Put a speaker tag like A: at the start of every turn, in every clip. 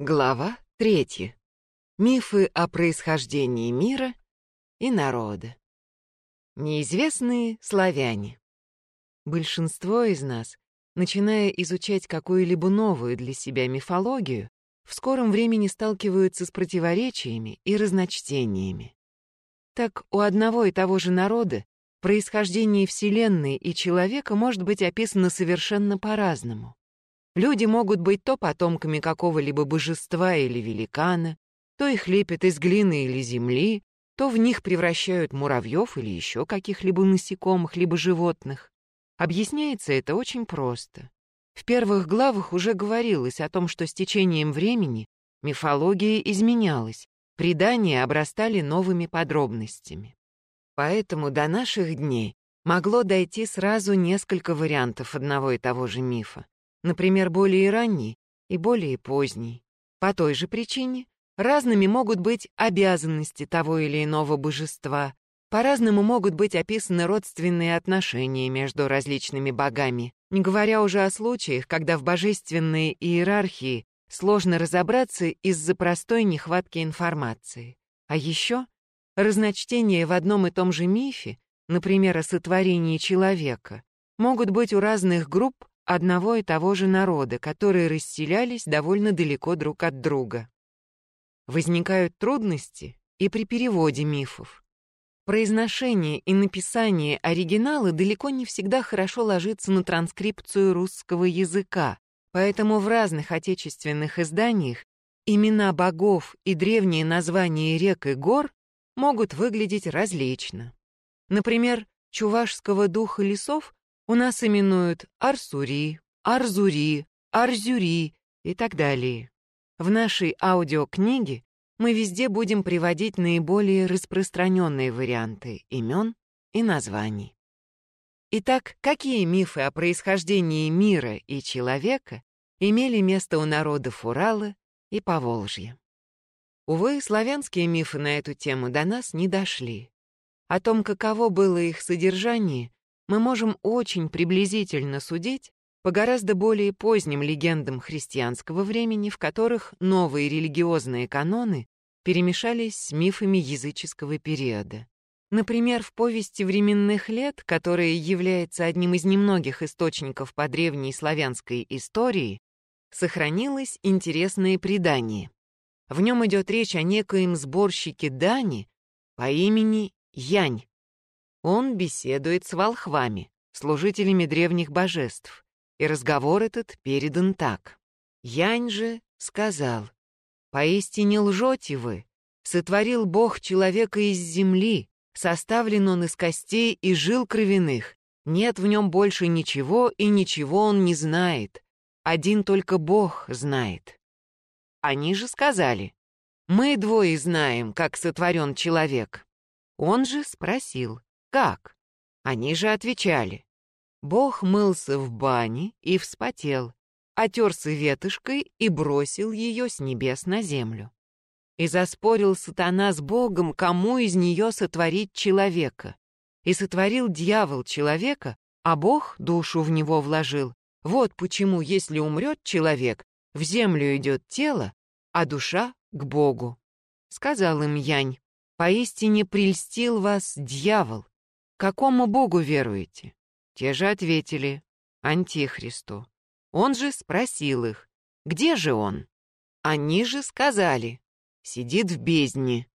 A: Глава третья. Мифы о происхождении мира и народа. Неизвестные славяне. Большинство из нас, начиная изучать какую-либо новую для себя мифологию, в скором времени сталкиваются с противоречиями и разночтениями. Так у одного и того же народа происхождение Вселенной и человека может быть описано совершенно по-разному. Люди могут быть то потомками какого-либо божества или великана, то их лепят из глины или земли, то в них превращают муравьев или еще каких-либо насекомых, либо животных. Объясняется это очень просто. В первых главах уже говорилось о том, что с течением времени мифология изменялась, предания обрастали новыми подробностями. Поэтому до наших дней могло дойти сразу несколько вариантов одного и того же мифа например, более ранний и более поздний. По той же причине разными могут быть обязанности того или иного божества, по-разному могут быть описаны родственные отношения между различными богами, не говоря уже о случаях, когда в божественной иерархии сложно разобраться из-за простой нехватки информации. А еще разночтения в одном и том же мифе, например, о сотворении человека, могут быть у разных групп одного и того же народа, которые расселялись довольно далеко друг от друга. Возникают трудности и при переводе мифов. Произношение и написание оригинала далеко не всегда хорошо ложится на транскрипцию русского языка, поэтому в разных отечественных изданиях имена богов и древние названия рек и гор могут выглядеть различно. Например, чувашского духа лесов у нас именуют Арсури, Арзури, Арзюри и так далее. В нашей аудиокниге мы везде будем приводить наиболее распространенные варианты имен и названий. Итак, какие мифы о происхождении мира и человека имели место у народов Урала и Поволжья? Увы, славянские мифы на эту тему до нас не дошли. О том, каково было их содержание, мы можем очень приблизительно судить по гораздо более поздним легендам христианского времени, в которых новые религиозные каноны перемешались с мифами языческого периода. Например, в повести временных лет, которая является одним из немногих источников по древней славянской истории, сохранилось интересное предание. В нем идет речь о некоем сборщике дани по имени Янь, он беседует с волхвами, служителями древних божеств, и разговор этот передан так. Янь же сказал, «Поистине лжете вы, сотворил Бог человека из земли, составлен он из костей и жил кровяных, нет в нем больше ничего, и ничего он не знает, один только Бог знает». Они же сказали, «Мы двое знаем, как сотворен человек». Он же спросил, как? Они же отвечали. Бог мылся в бане и вспотел, отерся ветошкой и бросил ее с небес на землю. И заспорил сатана с Богом, кому из нее сотворить человека. И сотворил дьявол человека, а Бог душу в него вложил. Вот почему, если умрет человек, в землю идет тело, а душа — к Богу. Сказал им Янь, поистине прельстил вас дьявол, какому богу веруете?» Те же ответили, Антихристу. Он же спросил их, где же он? Они же сказали, сидит в бездне.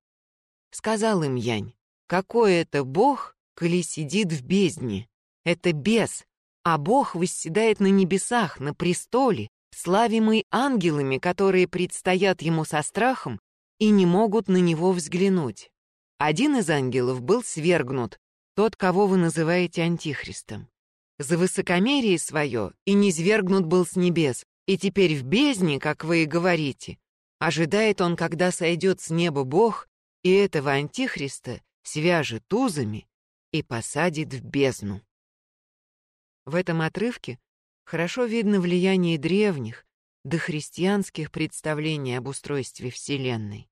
A: Сказал им Янь, какой это бог, коли сидит в бездне? Это бес, а бог восседает на небесах, на престоле, славимый ангелами, которые предстоят ему со страхом и не могут на него взглянуть. Один из ангелов был свергнут, тот, кого вы называете антихристом. За высокомерие свое и низвергнут был с небес, и теперь в бездне, как вы и говорите. Ожидает он, когда сойдет с неба Бог, и этого антихриста свяжет узами и посадит в бездну. В этом отрывке хорошо видно влияние древних, дохристианских представлений об устройстве Вселенной.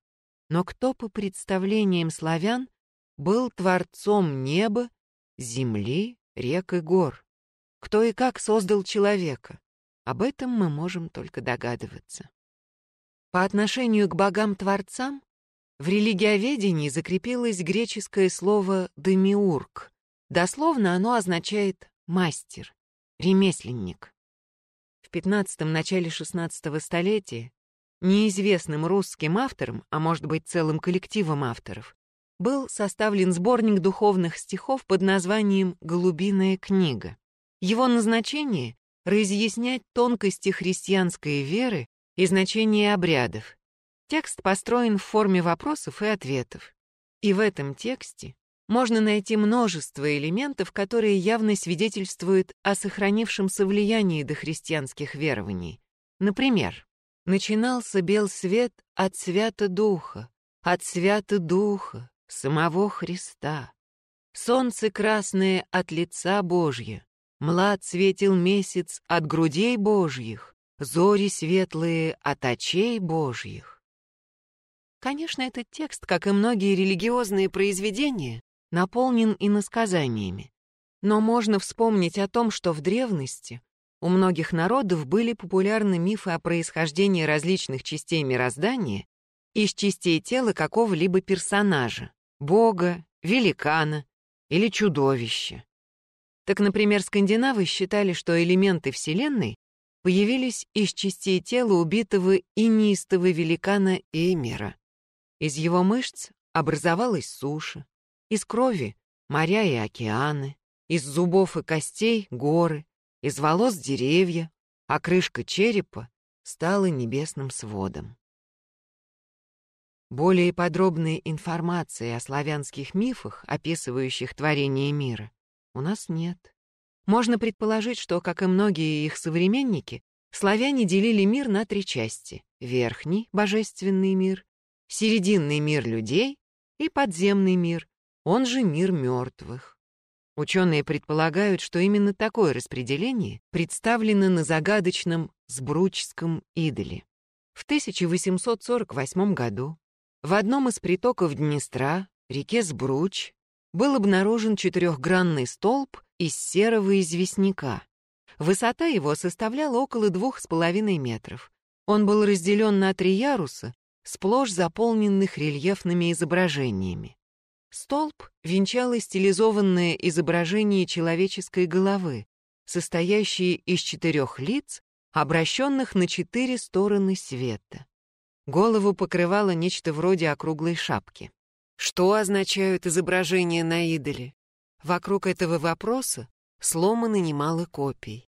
A: Но кто по представлениям славян был творцом неба, земли, рек и гор. Кто и как создал человека, об этом мы можем только догадываться. По отношению к богам-творцам в религиоведении закрепилось греческое слово «демиург». Дословно оно означает «мастер», «ремесленник». В 15-м начале 16 столетия неизвестным русским автором, а может быть целым коллективом авторов, был составлен сборник духовных стихов под названием «Голубиная книга». Его назначение — разъяснять тонкости христианской веры и значение обрядов. Текст построен в форме вопросов и ответов. И в этом тексте можно найти множество элементов, которые явно свидетельствуют о сохранившемся влиянии дохристианских верований. Например, начинался бел свет от свято Духа, от свято Духа, самого Христа. Солнце красное от лица Божье, млад светил месяц от грудей Божьих, зори светлые от очей Божьих. Конечно, этот текст, как и многие религиозные произведения, наполнен иносказаниями. Но можно вспомнить о том, что в древности у многих народов были популярны мифы о происхождении различных частей мироздания из частей тела какого-либо персонажа — бога, великана или чудовища. Так, например, скандинавы считали, что элементы Вселенной появились из частей тела убитого и неистого великана Эмира. Из его мышц образовалась суша, из крови — моря и океаны, из зубов и костей — горы, из волос — деревья, а крышка черепа стала небесным сводом. Более подробной информации о славянских мифах, описывающих творение мира, у нас нет. Можно предположить, что, как и многие их современники, славяне делили мир на три части — верхний, божественный мир, серединный мир людей и подземный мир, он же мир мертвых. Ученые предполагают, что именно такое распределение представлено на загадочном Сбручском идоле. В 1848 году в одном из притоков Днестра, реке Сбруч, был обнаружен четырехгранный столб из серого известняка. Высота его составляла около двух с половиной метров. Он был разделен на три яруса, сплошь заполненных рельефными изображениями. Столб венчало стилизованное изображение человеческой головы, состоящее из четырех лиц, обращенных на четыре стороны света. Голову покрывало нечто вроде округлой шапки. Что означают изображения на идоле? Вокруг этого вопроса сломаны немало копий.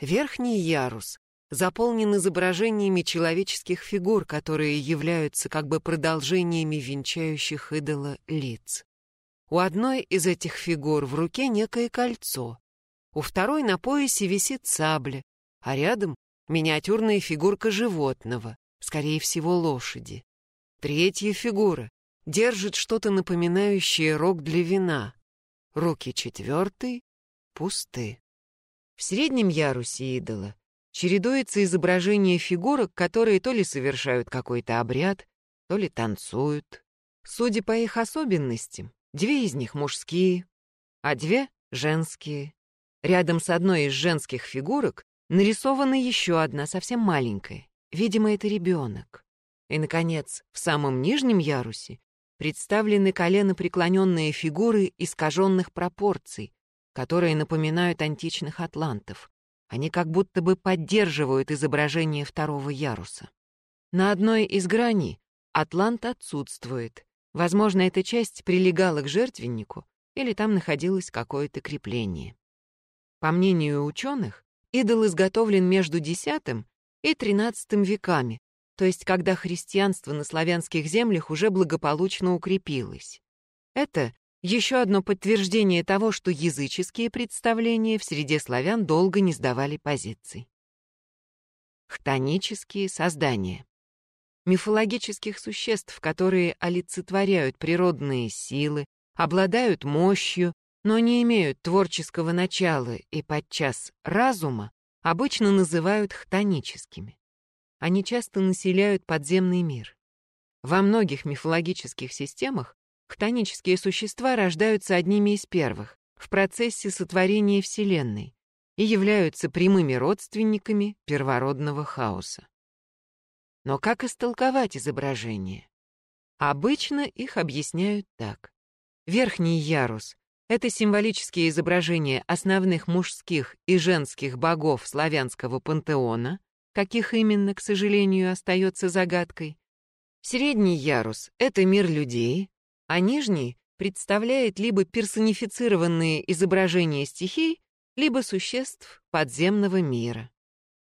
A: Верхний ярус заполнен изображениями человеческих фигур, которые являются как бы продолжениями венчающих идола лиц. У одной из этих фигур в руке некое кольцо, у второй на поясе висит сабля, а рядом миниатюрная фигурка животного, скорее всего, лошади. Третья фигура держит что-то напоминающее рог для вина. Руки четвертой пусты. В среднем ярусе идола чередуется изображение фигурок, которые то ли совершают какой-то обряд, то ли танцуют. Судя по их особенностям, две из них мужские, а две — женские. Рядом с одной из женских фигурок нарисована еще одна, совсем маленькая. Видимо, это ребенок. И, наконец, в самом нижнем ярусе представлены колено преклоненные фигуры искаженных пропорций, которые напоминают античных атлантов. Они как будто бы поддерживают изображение второго яруса. На одной из граней атлант отсутствует. Возможно, эта часть прилегала к жертвеннику или там находилось какое-то крепление. По мнению ученых, идол изготовлен между X и XIII веками, то есть когда христианство на славянских землях уже благополучно укрепилось. Это еще одно подтверждение того, что языческие представления в среде славян долго не сдавали позиций. Хтонические создания. Мифологических существ, которые олицетворяют природные силы, обладают мощью, но не имеют творческого начала и подчас разума, обычно называют хтоническими. Они часто населяют подземный мир. Во многих мифологических системах Хтонические существа рождаются одними из первых в процессе сотворения Вселенной и являются прямыми родственниками первородного хаоса. Но как истолковать изображение? Обычно их объясняют так. Верхний ярус — это символические изображения основных мужских и женских богов славянского пантеона, каких именно, к сожалению, остается загадкой. Средний ярус — это мир людей, а нижний представляет либо персонифицированные изображения стихий, либо существ подземного мира.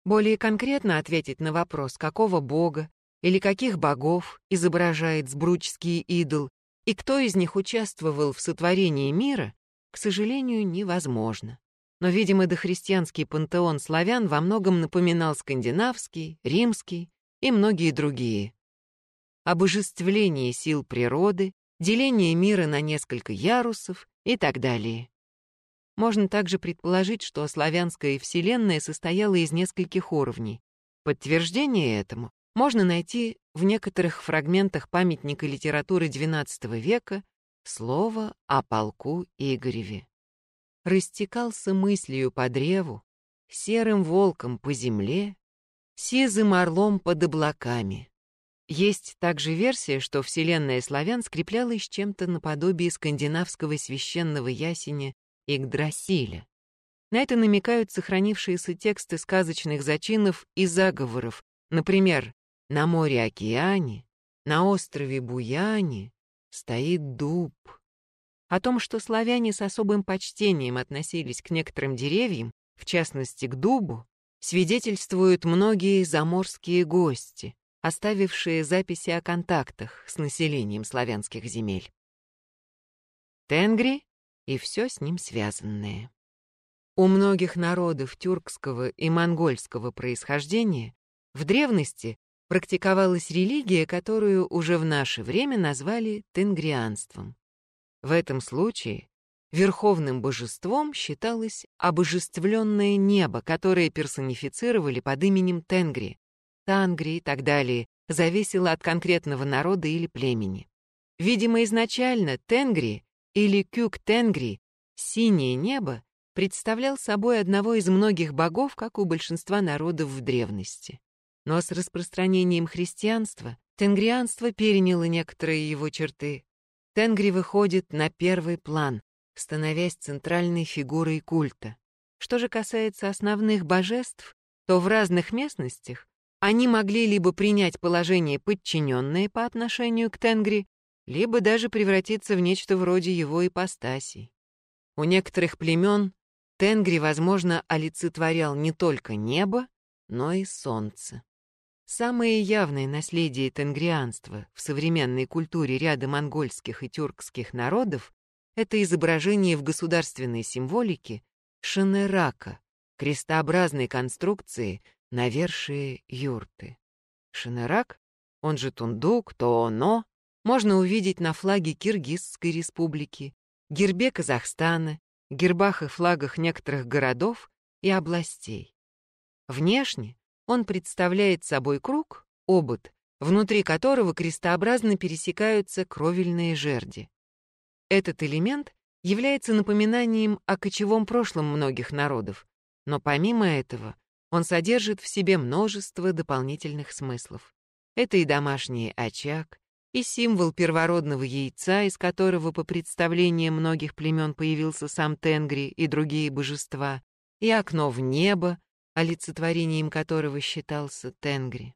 A: Более конкретно ответить на вопрос, какого бога или каких богов изображает сбручский идол и кто из них участвовал в сотворении мира, к сожалению, невозможно. Но, видимо, дохристианский пантеон славян во многом напоминал скандинавский, римский и многие другие. Обожествление сил природы, деление мира на несколько ярусов и так далее. Можно также предположить, что славянская вселенная состояла из нескольких уровней. Подтверждение этому можно найти в некоторых фрагментах памятника литературы XII века слово о полку Игореве. Растекался мыслью по древу, серым волком по земле, сизым орлом под облаками. Есть также версия, что вселенная славян скреплялась чем-то наподобие скандинавского священного ясеня Игдрасиля. На это намекают сохранившиеся тексты сказочных зачинов и заговоров, например, «На море-океане, на острове Буяне стоит дуб». О том, что славяне с особым почтением относились к некоторым деревьям, в частности к дубу, свидетельствуют многие заморские гости, оставившие записи о контактах с населением славянских земель. Тенгри и все с ним связанное. У многих народов тюркского и монгольского происхождения в древности практиковалась религия, которую уже в наше время назвали тенгрианством. В этом случае верховным божеством считалось обожествленное небо, которое персонифицировали под именем Тенгри, Тангри и так далее, зависело от конкретного народа или племени. Видимо, изначально Тенгри или Кюк-Тенгри, синее небо, представлял собой одного из многих богов, как у большинства народов в древности. Но с распространением христианства тенгрианство переняло некоторые его черты. Тенгри выходит на первый план, становясь центральной фигурой культа. Что же касается основных божеств, то в разных местностях они могли либо принять положение подчиненное по отношению к Тенгри, либо даже превратиться в нечто вроде его ипостасей. У некоторых племен Тенгри, возможно, олицетворял не только небо, но и солнце. Самое явное наследие тенгрианства в современной культуре ряда монгольских и тюркских народов — это изображение в государственной символике шанерака, крестообразной конструкции навершие юрты. Шанерак, он же тундук, тооно, можно увидеть на флаге Киргизской республики, гербе Казахстана, гербах и флагах некоторых городов и областей. Внешне он представляет собой круг, обод, внутри которого крестообразно пересекаются кровельные жерди. Этот элемент является напоминанием о кочевом прошлом многих народов, но помимо этого он содержит в себе множество дополнительных смыслов. Это и домашний очаг, и символ первородного яйца, из которого по представлениям многих племен появился сам Тенгри и другие божества, и окно в небо, олицетворением которого считался Тенгри.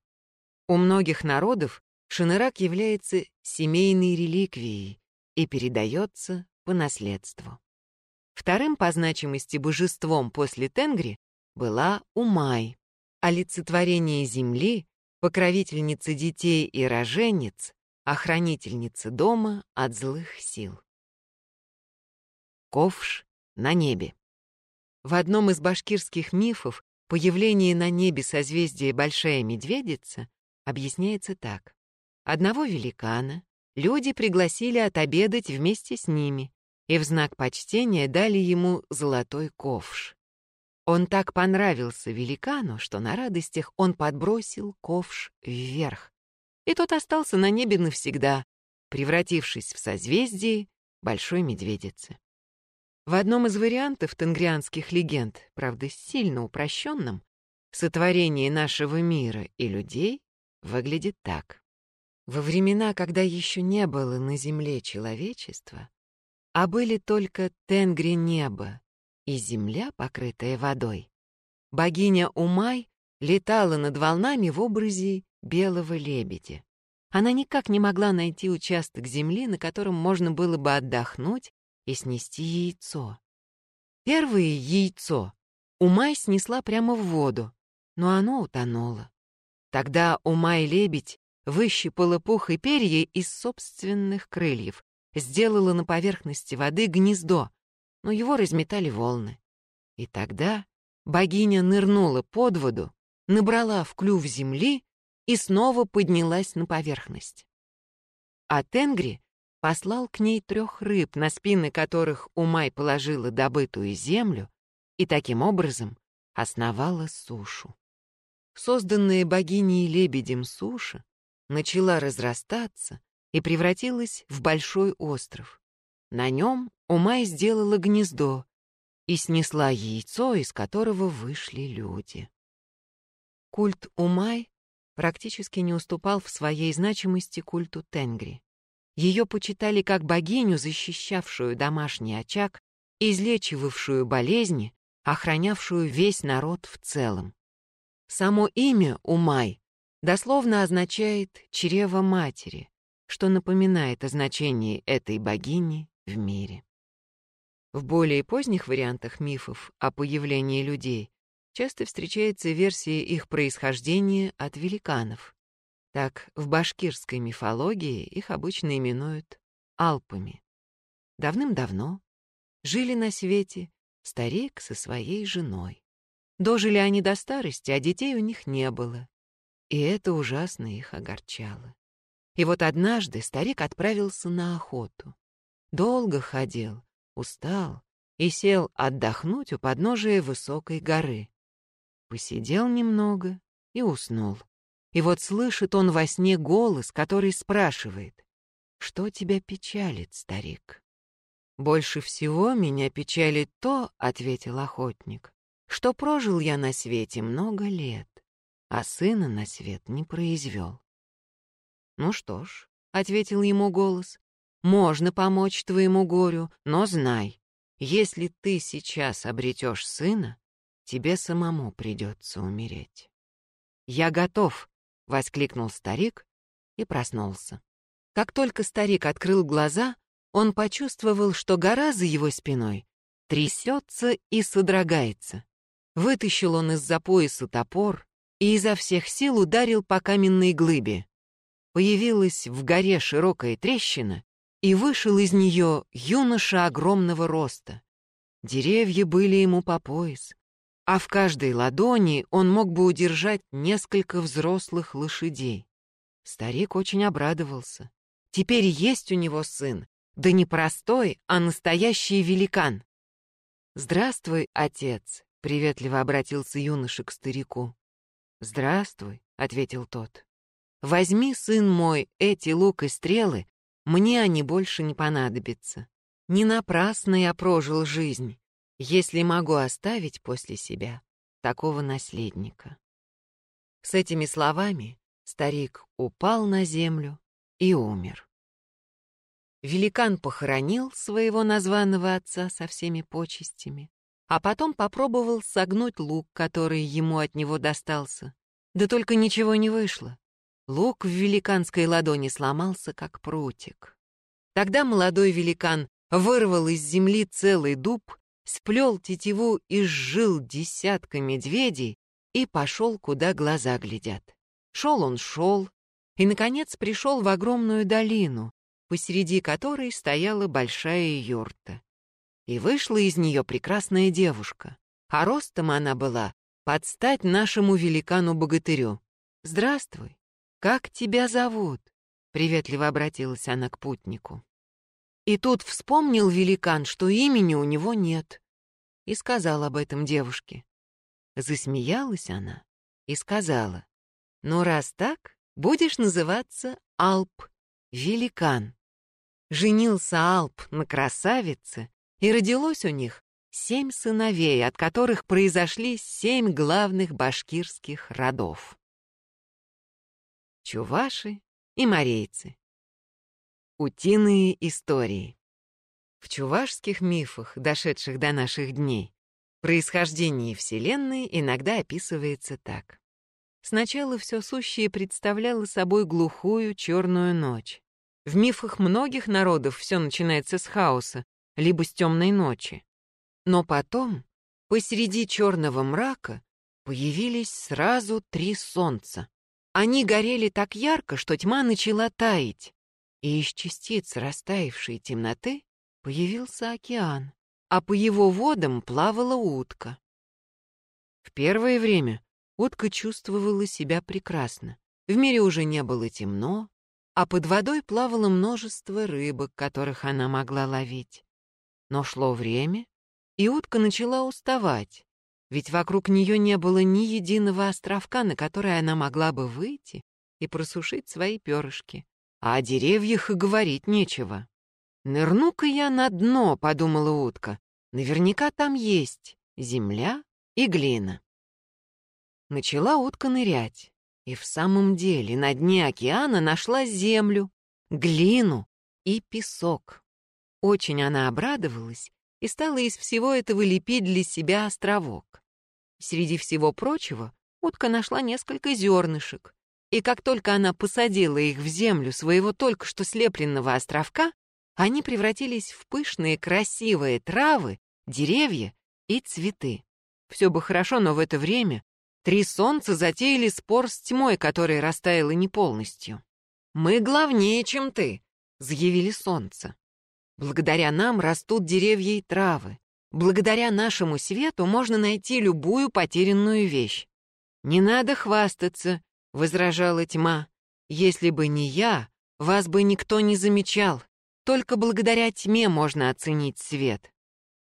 A: У многих народов Шинерак является семейной реликвией и передается по наследству. Вторым по значимости божеством после Тенгри была Умай, олицетворение земли, покровительница детей и роженец, охранительница дома от злых сил. Ковш на небе. В одном из башкирских мифов появление на небе созвездия Большая Медведица объясняется так. Одного великана люди пригласили отобедать вместе с ними и в знак почтения дали ему золотой ковш. Он так понравился великану, что на радостях он подбросил ковш вверх, и тот остался на небе навсегда, превратившись в созвездие Большой Медведицы. В одном из вариантов тенгрианских легенд, правда, сильно упрощенном, сотворение нашего мира и людей выглядит так. Во времена, когда еще не было на земле человечества, а были только тенгри неба и земля, покрытая водой, богиня Умай летала над волнами в образе белого лебедя. Она никак не могла найти участок земли, на котором можно было бы отдохнуть и снести яйцо. Первое яйцо Умай снесла прямо в воду, но оно утонуло. Тогда Умай-лебедь выщипала пух и перья из собственных крыльев, сделала на поверхности воды гнездо, но его разметали волны. И тогда богиня нырнула под воду, набрала в клюв земли и снова поднялась на поверхность. А Тенгри послал к ней трех рыб, на спины которых Умай положила добытую землю и таким образом основала сушу. Созданная богиней лебедем суша начала разрастаться и превратилась в большой остров. На нем Умай сделала гнездо и снесла яйцо, из которого вышли люди. Культ Умай практически не уступал в своей значимости культу Тенгри. Ее почитали как богиню, защищавшую домашний очаг, излечивавшую болезни, охранявшую весь народ в целом. Само имя Умай дословно означает «чрево матери», что напоминает о значении этой богини в мире. В более поздних вариантах мифов о появлении людей часто встречается версия их происхождения от великанов. Так, в башкирской мифологии их обычно именуют Алпами. Давным-давно жили на свете старик со своей женой. Дожили они до старости, а детей у них не было. И это ужасно их огорчало. И вот однажды старик отправился на охоту. Долго ходил, устал и сел отдохнуть у подножия высокой горы. Посидел немного и уснул. И вот слышит он во сне голос, который спрашивает, «Что тебя печалит, старик?» «Больше всего меня печалит то, — ответил охотник, — что прожил я на свете много лет, а сына на свет не произвел». «Ну что ж», — ответил ему голос, — «можно помочь твоему горю, но знай, если ты сейчас обретешь сына, тебе самому придется умереть. «Я готов!» — воскликнул старик и проснулся. Как только старик открыл глаза, он почувствовал, что гора за его спиной трясется и содрогается. Вытащил он из-за пояса топор и изо всех сил ударил по каменной глыбе. Появилась в горе широкая трещина, и вышел из нее юноша огромного роста. Деревья были ему по пояс, а в каждой ладони он мог бы удержать несколько взрослых лошадей. Старик очень обрадовался. Теперь есть у него сын, да не простой, а настоящий великан. «Здравствуй, отец», — приветливо обратился юноша к старику. «Здравствуй», — ответил тот. «Возьми, сын мой, эти лук и стрелы, мне они больше не понадобятся. Не напрасно я прожил жизнь, если могу оставить после себя такого наследника. С этими словами старик упал на землю и умер. Великан похоронил своего названного отца со всеми почестями, а потом попробовал согнуть лук, который ему от него достался. Да только ничего не вышло. Лук в великанской ладони сломался, как прутик. Тогда молодой великан вырвал из земли целый дуб сплел тетиву и сжил десятка медведей и пошел, куда глаза глядят. Шел он, шел, и, наконец, пришел в огромную долину, посреди которой стояла большая юрта. И вышла из нее прекрасная девушка, а ростом она была под стать нашему великану-богатырю. «Здравствуй, как тебя зовут?» — приветливо обратилась она к путнику. И тут вспомнил великан, что имени у него нет, и сказал об этом девушке. Засмеялась она и сказала, «Ну, раз так, будешь называться Алп, великан». Женился Алп на красавице, и родилось у них семь сыновей, от которых произошли семь главных башкирских родов. чуваши и морейцы. Утиные истории. В чувашских мифах, дошедших до наших дней, происхождение Вселенной иногда описывается так. Сначала все сущее представляло собой глухую черную ночь. В мифах многих народов все начинается с хаоса, либо с темной ночи. Но потом, посреди черного мрака, появились сразу три солнца. Они горели так ярко, что тьма начала таять. И из частиц растаявшей темноты появился океан, а по его водам плавала утка. В первое время Утка чувствовала себя прекрасно. В мире уже не было темно, а под водой плавало множество рыбок, которых она могла ловить. Но шло время, и утка начала уставать, ведь вокруг нее не было ни единого островка, на который она могла бы выйти и просушить свои перышки. А о деревьях и говорить нечего. «Нырну-ка я на дно», — подумала утка. «Наверняка там есть земля и глина». Начала утка нырять. И в самом деле на дне океана нашла землю, глину и песок. Очень она обрадовалась и стала из всего этого лепить для себя островок. Среди всего прочего утка нашла несколько зернышек, и как только она посадила их в землю своего только что слепленного островка, они превратились в пышные красивые травы, деревья и цветы. Все бы хорошо, но в это время Три солнца затеяли спор с тьмой, которая растаяла не полностью. «Мы главнее, чем ты», — заявили солнце. «Благодаря нам растут деревья и травы. Благодаря нашему свету можно найти любую потерянную вещь». «Не надо хвастаться», — возражала тьма. «Если бы не я, вас бы никто не замечал. Только благодаря тьме можно оценить свет.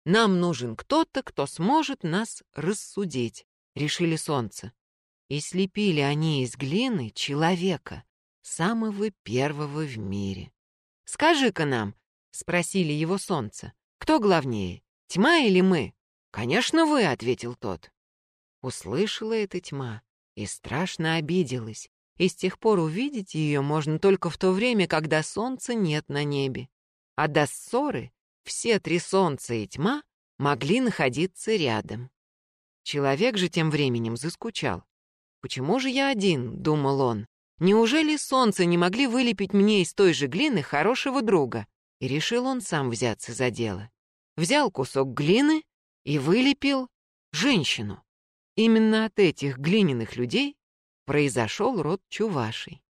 A: Нам нужен кто-то, кто сможет нас рассудить решили солнце. И слепили они из глины человека, самого первого в мире. «Скажи-ка нам», — спросили его солнце, — «кто главнее, тьма или мы?» «Конечно, вы», — ответил тот. Услышала эта тьма и страшно обиделась, и с тех пор увидеть ее можно только в то время, когда солнца нет на небе. А до ссоры все три солнца и тьма могли находиться рядом. Человек же тем временем заскучал. «Почему же я один?» — думал он. «Неужели солнце не могли вылепить мне из той же глины хорошего друга?» И решил он сам взяться за дело. Взял кусок глины и вылепил женщину. Именно от этих глиняных людей произошел род Чувашей.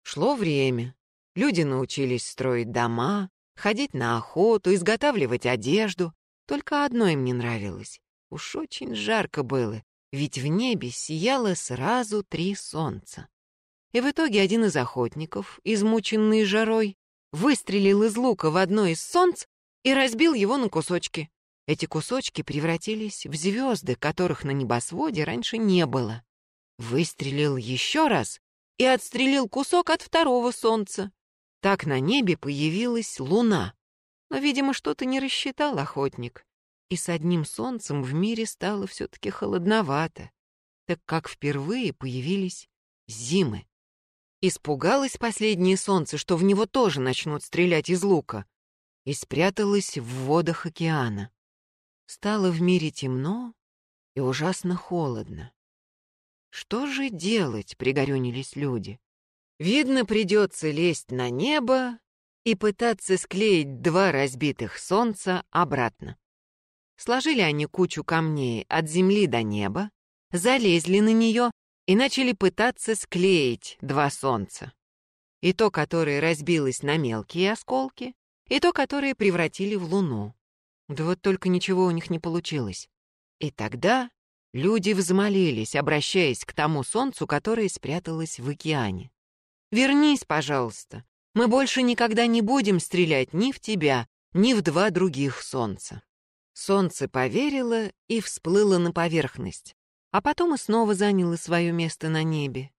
A: Шло время. Люди научились строить дома, ходить на охоту, изготавливать одежду. Только одно им не нравилось Уж очень жарко было, ведь в небе сияло сразу три солнца. И в итоге один из охотников, измученный жарой, выстрелил из лука в одно из солнц и разбил его на кусочки. Эти кусочки превратились в звезды, которых на небосводе раньше не было. Выстрелил еще раз и отстрелил кусок от второго солнца. Так на небе появилась луна. Но, видимо, что-то не рассчитал охотник и с одним солнцем в мире стало все-таки холодновато, так как впервые появились зимы. Испугалось последнее солнце, что в него тоже начнут стрелять из лука, и спряталось в водах океана. Стало в мире темно и ужасно холодно. Что же делать, пригорюнились люди. Видно, придется лезть на небо и пытаться склеить два разбитых солнца обратно. Сложили они кучу камней от земли до неба, залезли на нее и начали пытаться склеить два солнца. И то, которое разбилось на мелкие осколки, и то, которое превратили в луну. Да вот только ничего у них не получилось. И тогда люди взмолились, обращаясь к тому солнцу, которое спряталось в океане. «Вернись, пожалуйста. Мы больше никогда не будем стрелять ни в тебя, ни в два других солнца». Солнце поверило и всплыло на поверхность, а потом и снова заняло свое место на небе.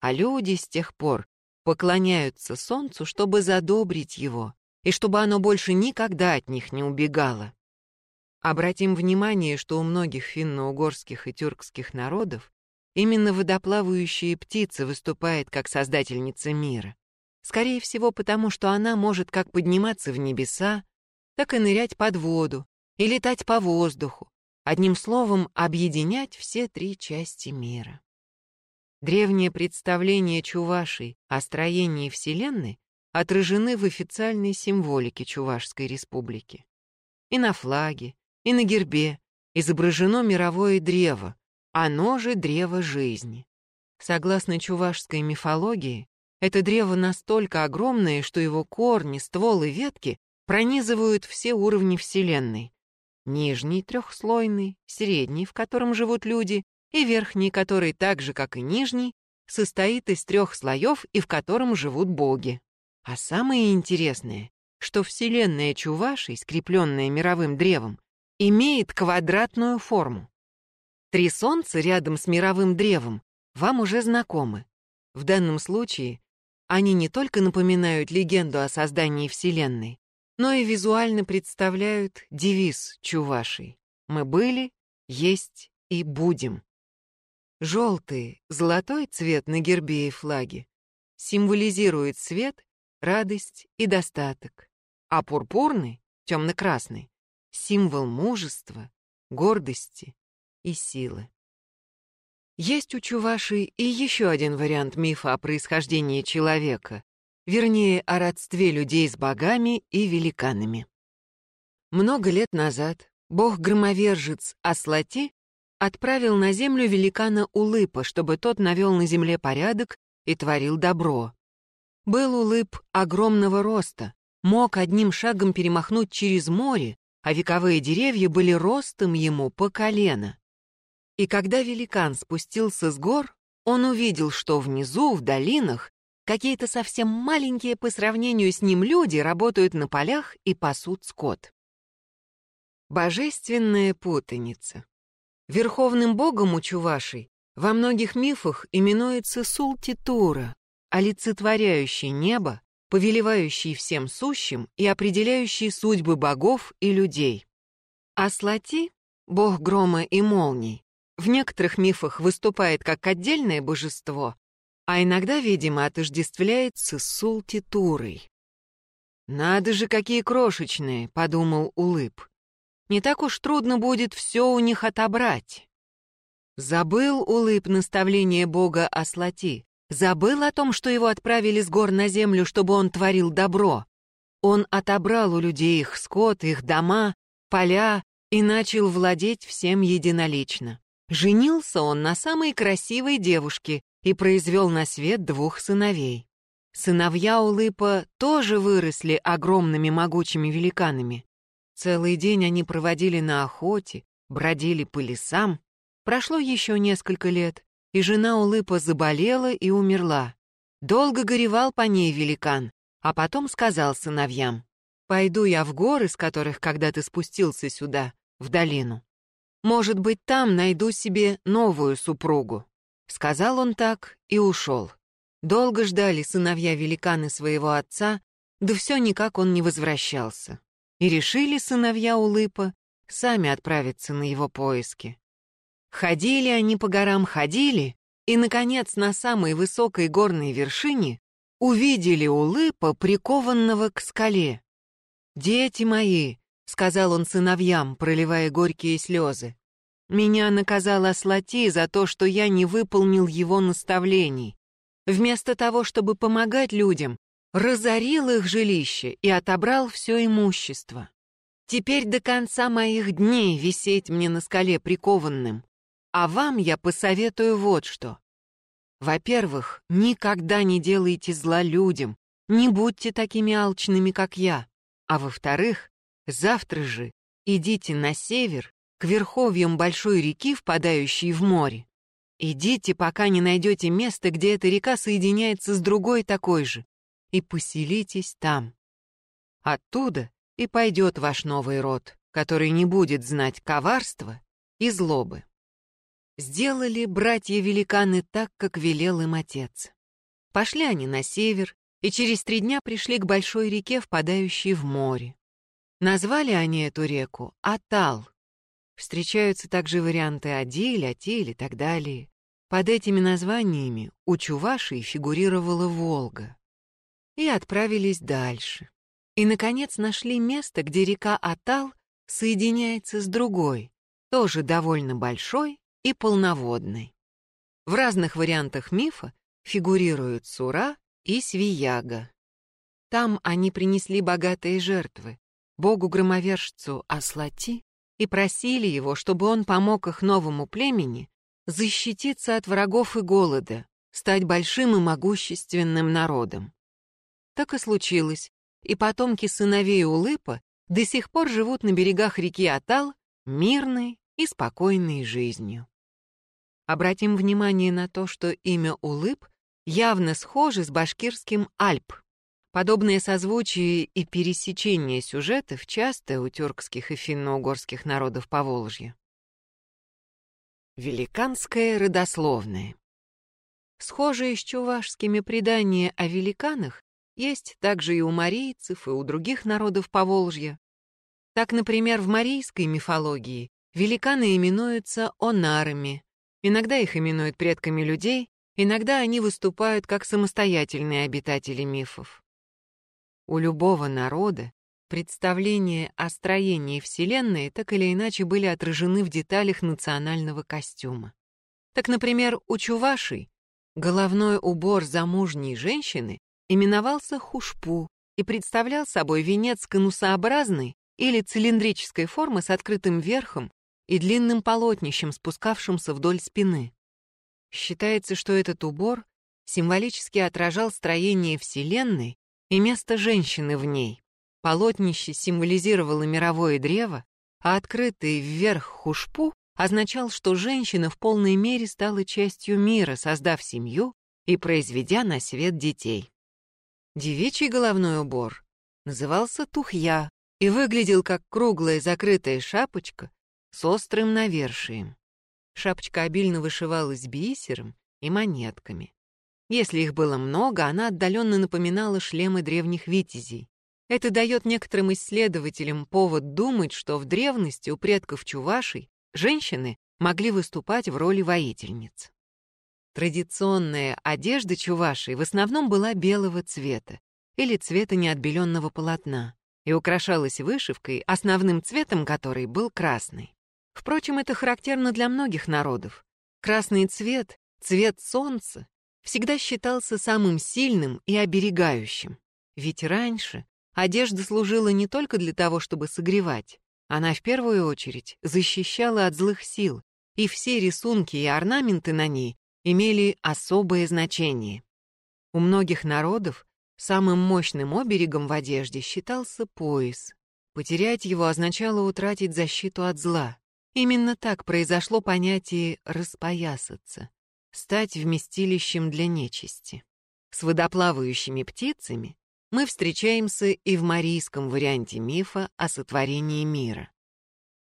A: А люди с тех пор поклоняются солнцу, чтобы задобрить его, и чтобы оно больше никогда от них не убегало. Обратим внимание, что у многих финно-угорских и тюркских народов именно водоплавающая птица выступает как создательница мира. Скорее всего, потому что она может как подниматься в небеса, так и нырять под воду и летать по воздуху, одним словом, объединять все три части мира. Древние представления Чувашей о строении Вселенной отражены в официальной символике Чувашской республики. И на флаге, и на гербе изображено мировое древо, оно же древо жизни. Согласно чувашской мифологии, это древо настолько огромное, что его корни, ствол и ветки пронизывают все уровни Вселенной. Нижний трехслойный, средний, в котором живут люди, и верхний, который так же, как и нижний, состоит из трех слоев и в котором живут боги. А самое интересное, что Вселенная Чувашей, скрепленная мировым древом, имеет квадратную форму. Три солнца рядом с мировым древом вам уже знакомы. В данном случае они не только напоминают легенду о создании Вселенной, но и визуально представляют девиз Чувашей «Мы были, есть и будем». Желтый, золотой цвет на гербе и флаге символизирует свет, радость и достаток, а пурпурный, темно-красный, символ мужества, гордости и силы. Есть у Чуваши и еще один вариант мифа о происхождении человека, вернее, о родстве людей с богами и великанами. Много лет назад бог-громовержец Аслати отправил на землю великана Улыпа, чтобы тот навел на земле порядок и творил добро. Был Улып огромного роста, мог одним шагом перемахнуть через море, а вековые деревья были ростом ему по колено. И когда великан спустился с гор, он увидел, что внизу, в долинах, какие-то совсем маленькие по сравнению с ним люди работают на полях и пасут скот. Божественная путаница. Верховным богом у Чувашей во многих мифах именуется Султитура, олицетворяющий небо, повелевающий всем сущим и определяющий судьбы богов и людей. А Слати, бог грома и молний, в некоторых мифах выступает как отдельное божество, а иногда, видимо, отождествляется с Султитурой. «Надо же, какие крошечные!» — подумал Улыб. «Не так уж трудно будет все у них отобрать». Забыл Улыб наставление бога о Слати, забыл о том, что его отправили с гор на землю, чтобы он творил добро. Он отобрал у людей их скот, их дома, поля и начал владеть всем единолично. Женился он на самой красивой девушке и произвел на свет двух сыновей. Сыновья Улыпа тоже выросли огромными могучими великанами. Целый день они проводили на охоте, бродили по лесам. Прошло еще несколько лет, и жена Улыпа заболела и умерла. Долго горевал по ней великан, а потом сказал сыновьям, «Пойду я в горы, с которых когда ты спустился сюда, в долину. Может быть, там найду себе новую супругу». Сказал он так и ушел. Долго ждали сыновья-великаны своего отца, да все никак он не возвращался. И решили сыновья Улыпа сами отправиться на его поиски. Ходили они по горам, ходили, и, наконец, на самой высокой горной вершине увидели Улыпа, прикованного к скале. «Дети мои, — сказал он сыновьям, проливая горькие слезы. «Меня наказал Аслати за то, что я не выполнил его наставлений. Вместо того, чтобы помогать людям, разорил их жилище и отобрал все имущество. Теперь до конца моих дней висеть мне на скале прикованным. А вам я посоветую вот что. Во-первых, никогда не делайте зла людям, не будьте такими алчными, как я. А во-вторых, Завтра же идите на север, к верховьям большой реки, впадающей в море. Идите, пока не найдете место, где эта река соединяется с другой такой же, и поселитесь там. Оттуда и пойдет ваш новый род, который не будет знать коварства и злобы. Сделали братья-великаны так, как велел им отец. Пошли они на север, и через три дня пришли к большой реке, впадающей в море. Назвали они эту реку Атал. Встречаются также варианты Адиль, Атиль и так далее. Под этими названиями у Чувашии фигурировала Волга. И отправились дальше. И, наконец, нашли место, где река Атал соединяется с другой, тоже довольно большой и полноводной. В разных вариантах мифа фигурируют Сура и Свияга. Там они принесли богатые жертвы, богу-громовержцу Аслати, и просили его, чтобы он помог их новому племени защититься от врагов и голода, стать большим и могущественным народом. Так и случилось, и потомки сыновей Улыпа до сих пор живут на берегах реки Атал мирной и спокойной жизнью. Обратим внимание на то, что имя Улып явно схоже с башкирским Альп. Подобные созвучия и пересечения сюжетов часто у тюркских и финно-угорских народов Поволжья. Великанское родословное. Схожие с чувашскими предания о великанах есть также и у марийцев, и у других народов Поволжья. Так, например, в марийской мифологии великаны именуются онарами, иногда их именуют предками людей, иногда они выступают как самостоятельные обитатели мифов. У любого народа представления о строении Вселенной так или иначе были отражены в деталях национального костюма. Так, например, у чувашей головной убор замужней женщины именовался хушпу и представлял собой венец конусообразной или цилиндрической формы с открытым верхом и длинным полотнищем, спускавшимся вдоль спины. Считается, что этот убор символически отражал строение Вселенной и место женщины в ней. Полотнище символизировало мировое древо, а открытый вверх хушпу означал, что женщина в полной мере стала частью мира, создав семью и произведя на свет детей. Девичий головной убор назывался тухья и выглядел как круглая закрытая шапочка с острым навершием. Шапочка обильно вышивалась бисером и монетками. Если их было много, она отдаленно напоминала шлемы древних витязей. Это дает некоторым исследователям повод думать, что в древности у предков чувашей женщины могли выступать в роли воительниц. Традиционная одежда чувашей в основном была белого цвета или цвета неотбеленного полотна и украшалась вышивкой, основным цветом которой был красный. Впрочем, это характерно для многих народов. Красный цвет, цвет солнца, всегда считался самым сильным и оберегающим. Ведь раньше одежда служила не только для того, чтобы согревать, она в первую очередь защищала от злых сил, и все рисунки и орнаменты на ней имели особое значение. У многих народов самым мощным оберегом в одежде считался пояс. Потерять его означало утратить защиту от зла. Именно так произошло понятие «распоясаться» — стать вместилищем для нечисти. С водоплавающими птицами мы встречаемся и в марийском варианте мифа о сотворении мира.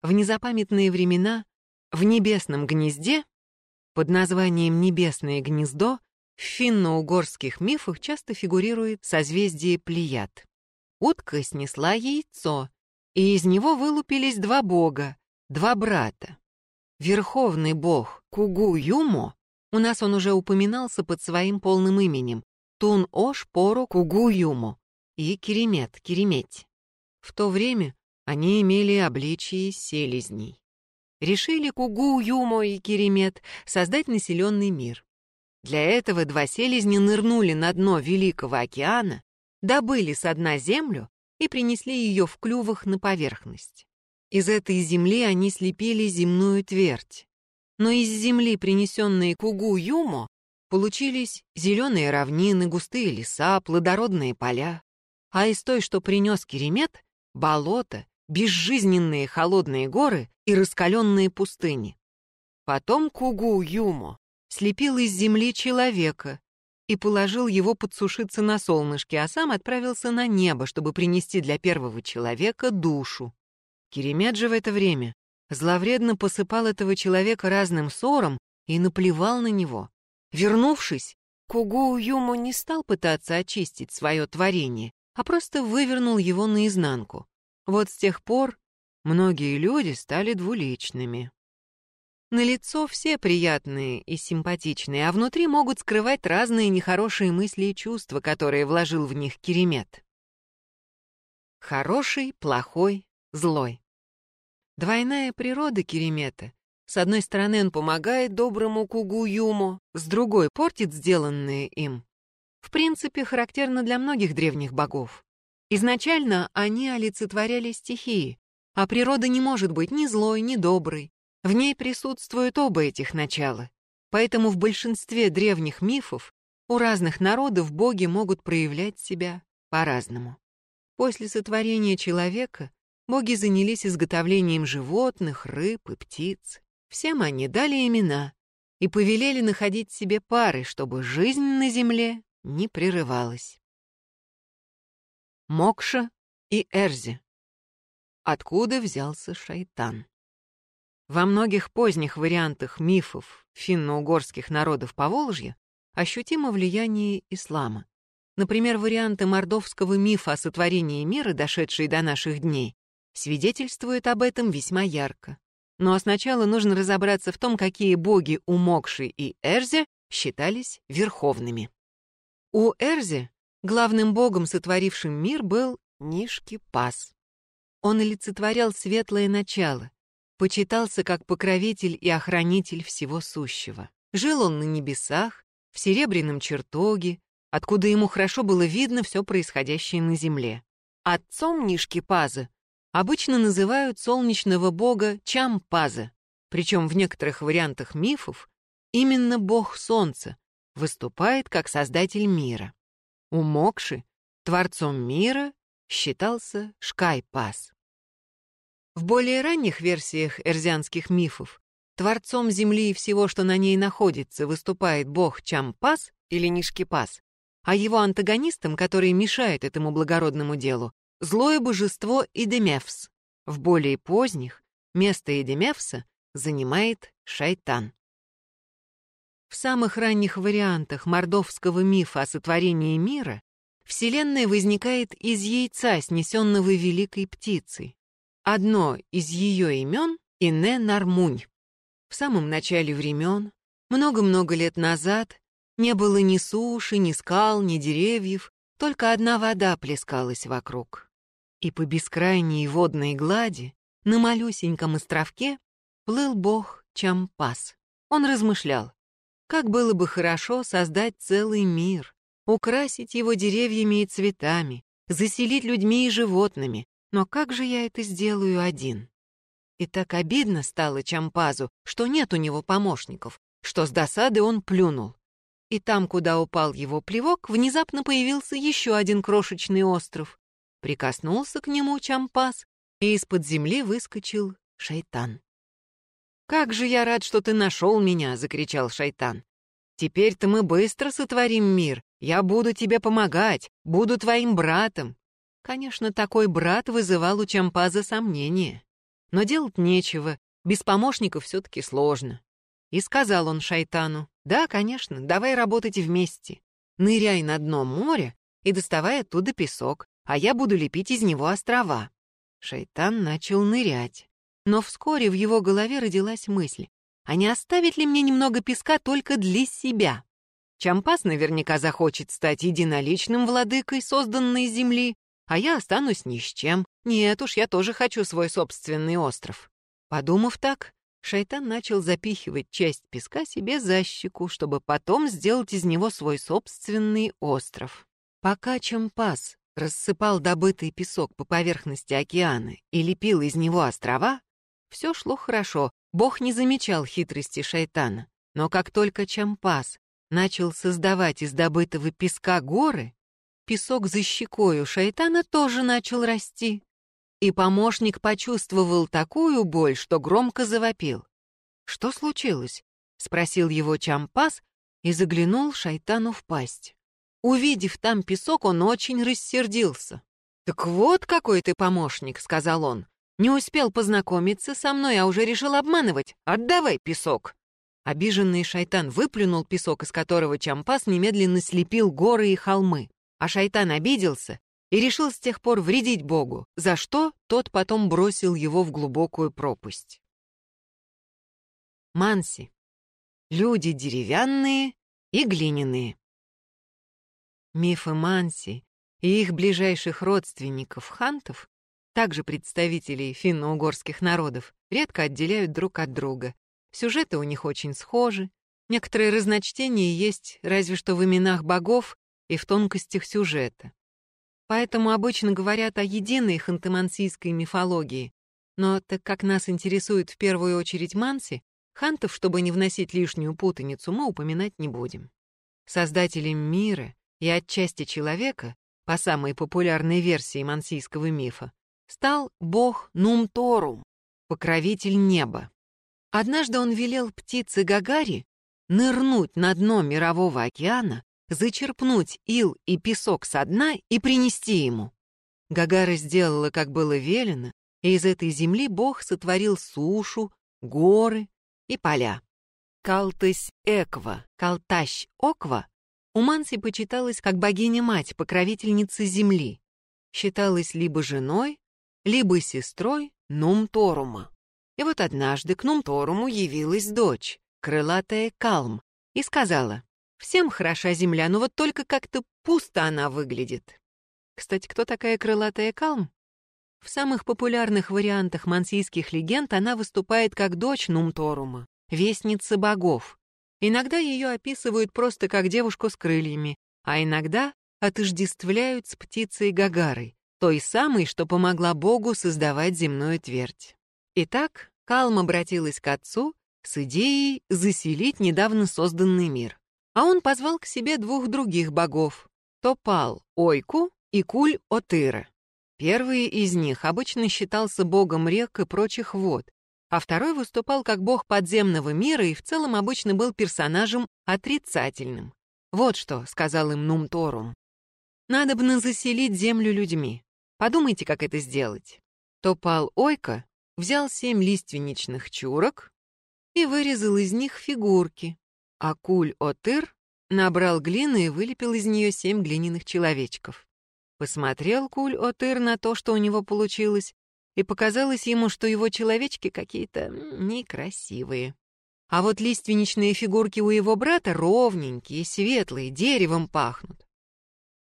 A: В незапамятные времена в небесном гнезде под названием «Небесное гнездо» в финно-угорских мифах часто фигурирует созвездие Плеяд. Утка снесла яйцо, и из него вылупились два бога, два брата. Верховный бог Кугу-Юмо, у нас он уже упоминался под своим полным именем, Тун-Ош Пору Кугу-Юмо и Керемет, Кереметь. В то время они имели обличие селезней решили Кугу, Юмо и Керемет создать населенный мир. Для этого два селезня нырнули на дно Великого океана, добыли со дна землю и принесли ее в клювах на поверхность. Из этой земли они слепили земную твердь. Но из земли, принесенной Кугу-Юмо, получились зеленые равнины, густые леса, плодородные поля. А из той, что принес Керемет, болото безжизненные холодные горы и раскаленные пустыни. Потом Кугу Юмо слепил из земли человека и положил его подсушиться на солнышке, а сам отправился на небо, чтобы принести для первого человека душу. Керемет же в это время зловредно посыпал этого человека разным ссором и наплевал на него. Вернувшись, Кугу Юмо не стал пытаться очистить свое творение, а просто вывернул его наизнанку. Вот с тех пор многие люди стали двуличными. На лицо все приятные и симпатичные, а внутри могут скрывать разные нехорошие мысли и чувства, которые вложил в них Керемет. Хороший, плохой, злой. Двойная природа Керемета. С одной стороны, он помогает доброму Кугу Юму, с другой — портит сделанное им. В принципе, характерно для многих древних богов. Изначально они олицетворяли стихии, а природа не может быть ни злой, ни доброй. В ней присутствуют оба этих начала. Поэтому в большинстве древних мифов у разных народов боги могут проявлять себя по-разному. После сотворения человека боги занялись изготовлением животных, рыб и птиц. Всем они дали имена и повелели находить себе пары, чтобы жизнь на земле не прерывалась. Мокша и Эрзи. Откуда взялся шайтан? Во многих поздних вариантах мифов финно-угорских народов Поволжья ощутимо влияние ислама. Например, варианты мордовского мифа о сотворении мира, дошедшие до наших дней, свидетельствуют об этом весьма ярко. Но сначала нужно разобраться в том, какие боги у Мокши и Эрзе считались верховными. У Эрзе главным богом, сотворившим мир, был Нишки-Пас. Он олицетворял светлое начало, почитался как покровитель и охранитель всего сущего. Жил он на небесах, в серебряном чертоге, откуда ему хорошо было видно все происходящее на земле. Отцом Нишки-Паза обычно называют солнечного бога Чампаза, причем в некоторых вариантах мифов именно бог солнца выступает как создатель мира. У Мокши творцом мира считался Шкайпас. В более ранних версиях эрзианских мифов творцом Земли и всего, что на ней находится, выступает бог Чампас или Нишкипас, а его антагонистом, который мешает этому благородному делу, злое божество Идемевс. В более поздних место Идемевса занимает шайтан. В самых ранних вариантах мордовского мифа о сотворении мира Вселенная возникает из яйца, снесенного великой птицей. Одно из ее имен — Ине Нармунь. В самом начале времен, много-много лет назад, не было ни суши, ни скал, ни деревьев, только одна вода плескалась вокруг. И по бескрайней водной глади, на малюсеньком островке, плыл бог Чампас. Он размышлял, как было бы хорошо создать целый мир, украсить его деревьями и цветами, заселить людьми и животными, но как же я это сделаю один? И так обидно стало Чампазу, что нет у него помощников, что с досады он плюнул. И там, куда упал его плевок, внезапно появился еще один крошечный остров. Прикоснулся к нему Чампаз, и из-под земли выскочил шайтан. «Как же я рад, что ты нашел меня!» — закричал шайтан. «Теперь-то мы быстро сотворим мир. Я буду тебе помогать, буду твоим братом. Конечно, такой брат вызывал у Чампаза сомнения. Но делать нечего, без помощников все-таки сложно. И сказал он шайтану, «Да, конечно, давай работать вместе. Ныряй на дно моря и доставай оттуда песок, а я буду лепить из него острова». Шайтан начал нырять. Но вскоре в его голове родилась мысль, а не оставить ли мне немного песка только для себя? Чампас наверняка захочет стать единоличным владыкой созданной земли, а я останусь ни с чем. Нет уж, я тоже хочу свой собственный остров. Подумав так, шайтан начал запихивать часть песка себе за щеку, чтобы потом сделать из него свой собственный остров. Пока Чампас рассыпал добытый песок по поверхности океана и лепил из него острова, все шло хорошо, бог не замечал хитрости шайтана. Но как только Чампас начал создавать из добытого песка горы, Песок за щекой у шайтана тоже начал расти. И помощник почувствовал такую боль, что громко завопил. «Что случилось?» — спросил его Чампас и заглянул шайтану в пасть. Увидев там песок, он очень рассердился. «Так вот какой ты помощник», — сказал он. «Не успел познакомиться со мной, а уже решил обманывать. Отдавай песок». Обиженный шайтан выплюнул песок, из которого Чампас немедленно слепил горы и холмы. А шайтан обиделся и решил с тех пор вредить Богу, за что тот потом бросил его в глубокую пропасть. Манси. Люди деревянные и глиняные. Мифы Манси и их ближайших родственников хантов, также представителей финно-угорских народов, редко отделяют друг от друга. Сюжеты у них очень схожи, некоторые разночтения есть разве что в именах богов и в тонкостях сюжета. Поэтому обычно говорят о единой хантамансийской мифологии, но так как нас интересует в первую очередь Манси, хантов, чтобы не вносить лишнюю путаницу, мы упоминать не будем. Создателем мира и отчасти человека, по самой популярной версии мансийского мифа, стал бог Нумторум, покровитель неба. Однажды он велел птице Гагари нырнуть на дно мирового океана, зачерпнуть ил и песок со дна и принести ему. Гагара сделала, как было велено, и из этой земли Бог сотворил сушу, горы и поля. Калтысь Эква, У Манси почиталась как богиня-мать, покровительница земли. Считалась либо женой, либо сестрой Нумторума. И вот однажды к Нумторуму явилась дочь, крылатая Калм, и сказала, «Всем хороша земля, но вот только как-то пусто она выглядит». Кстати, кто такая крылатая Калм? В самых популярных вариантах мансийских легенд она выступает как дочь Нумторума, вестница богов. Иногда ее описывают просто как девушку с крыльями, а иногда отождествляют с птицей Гагарой, той самой, что помогла богу создавать земную твердь. Итак, Калм обратилась к отцу с идеей заселить недавно созданный мир. А он позвал к себе двух других богов — Топал Ойку и Куль Отыра. Первый из них обычно считался богом рек и прочих вод, а второй выступал как бог подземного мира и в целом обычно был персонажем отрицательным. «Вот что», — сказал им Нумторум, — «надобно заселить землю людьми. Подумайте, как это сделать». Топал Ойка взял семь лиственничных чурок и вырезал из них фигурки, а Куль-Отыр набрал глины и вылепил из нее семь глиняных человечков. Посмотрел Куль-Отыр на то, что у него получилось, и показалось ему, что его человечки какие-то некрасивые. А вот лиственничные фигурки у его брата ровненькие, светлые, деревом пахнут.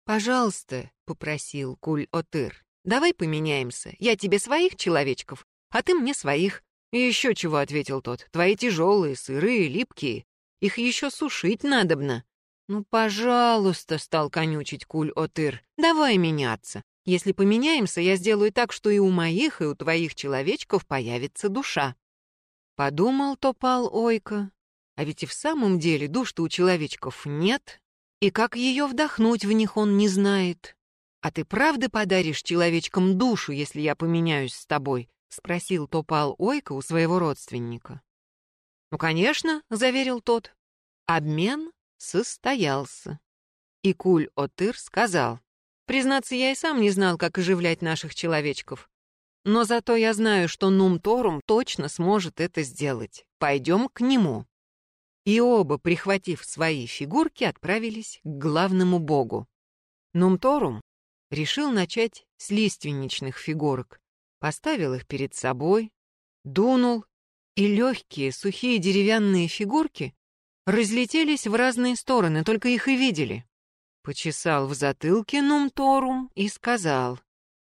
A: «Пожалуйста», — попросил Куль-Отыр, — «давай поменяемся. Я тебе своих человечков, а ты мне своих». «И еще чего», — ответил тот, — «твои тяжелые, сырые, липкие. Их еще сушить надобно». «Ну, пожалуйста», — стал конючить Куль-Отыр, — «давай меняться. Если поменяемся, я сделаю так, что и у моих, и у твоих человечков появится душа». Подумал Топал Ойка, а ведь и в самом деле душ-то у человечков нет, и как ее вдохнуть в них он не знает. «А ты правда подаришь человечкам душу, если я поменяюсь с тобой?» — спросил Топал Ойка у своего родственника. «Ну, конечно», — заверил тот. Обмен состоялся. И Куль-Отыр сказал, «Признаться, я и сам не знал, как оживлять наших человечков. Но зато я знаю, что Нумторум точно сможет это сделать. Пойдем к нему». И оба, прихватив свои фигурки, отправились к главному богу. Нумторум решил начать с лиственничных фигурок, поставил их перед собой, дунул, и легкие, сухие деревянные фигурки разлетелись в разные стороны, только их и видели. Почесал в затылке Нумторум и сказал,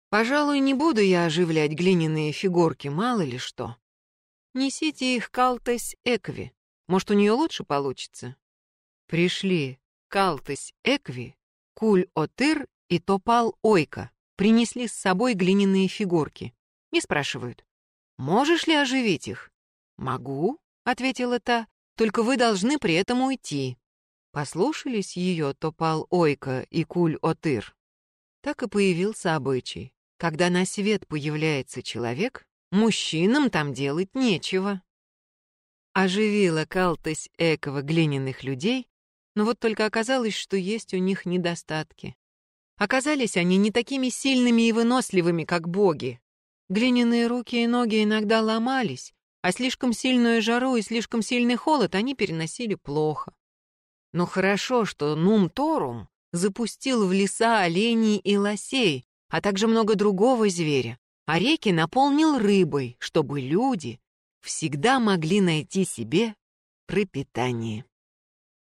A: «Пожалуй, не буду я оживлять глиняные фигурки, мало ли что. Несите их Калтес Экви, может, у нее лучше получится». Пришли Калтес Экви, Куль-Отыр и Топал Ойка, принесли с собой глиняные фигурки. И спрашивают, «Можешь ли оживить их?» «Могу», — ответила та, только вы должны при этом уйти». Послушались ее Топал Ойка и Куль-Отыр. Так и появился обычай. Когда на свет появляется человек, мужчинам там делать нечего. Оживила Калтась Экова глиняных людей, но вот только оказалось, что есть у них недостатки. Оказались они не такими сильными и выносливыми, как боги. Глиняные руки и ноги иногда ломались, а слишком сильную жару и слишком сильный холод они переносили плохо. Но хорошо, что Нум-Торум запустил в леса оленей и лосей, а также много другого зверя, а реки наполнил рыбой, чтобы люди, всегда могли найти себе пропитание.